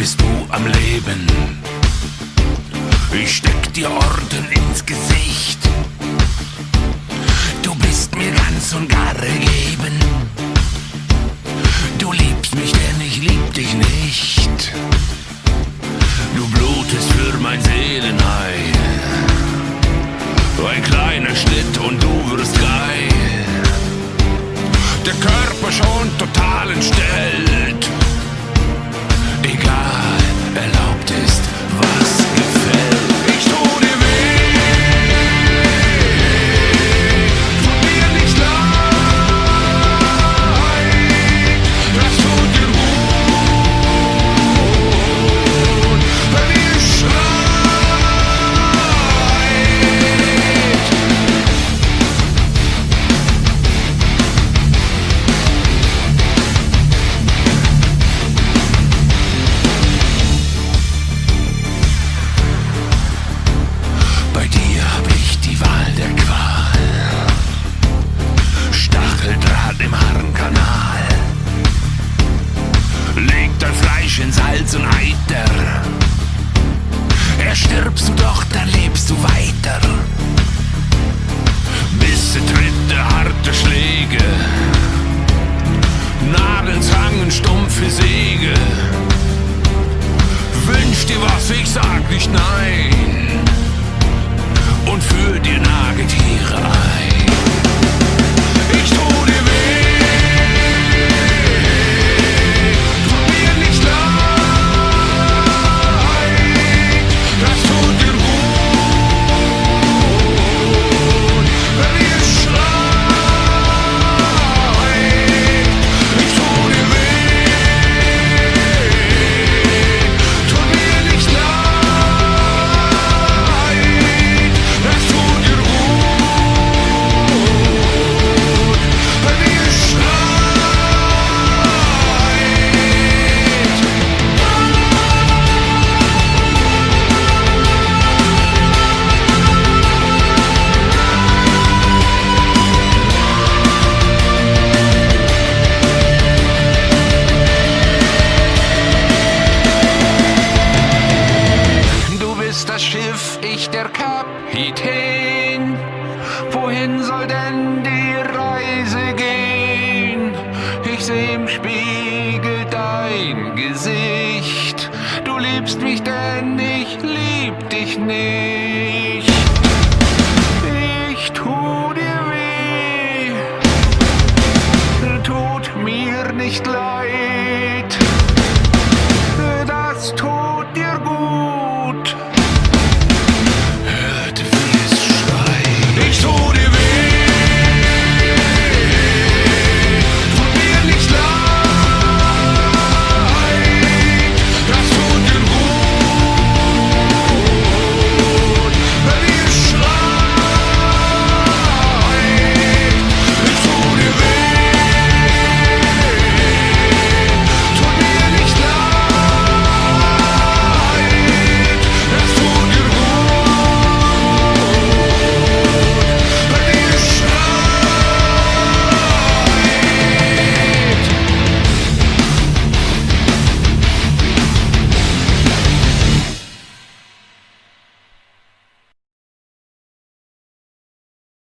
bist du am Leben. Ich steck dir Orden ins Gesicht. Du bist mir ganz und gar gegeben. Du liebst mich, denn ich lieb dich nicht. Du blutest für mein Seelenheil. Ein kleiner Schnitt und du wirst geil. Der Körper schon total entstellt. Ich sag nicht nein und für dir Nagetiere ein. geht? Wohin soll denn die Reise gehen? Ich seh im Spiegel dein Gesicht. Du liebst mich, denn ich lieb dich nicht. Ich tu dir weh. Tut mir nicht leid.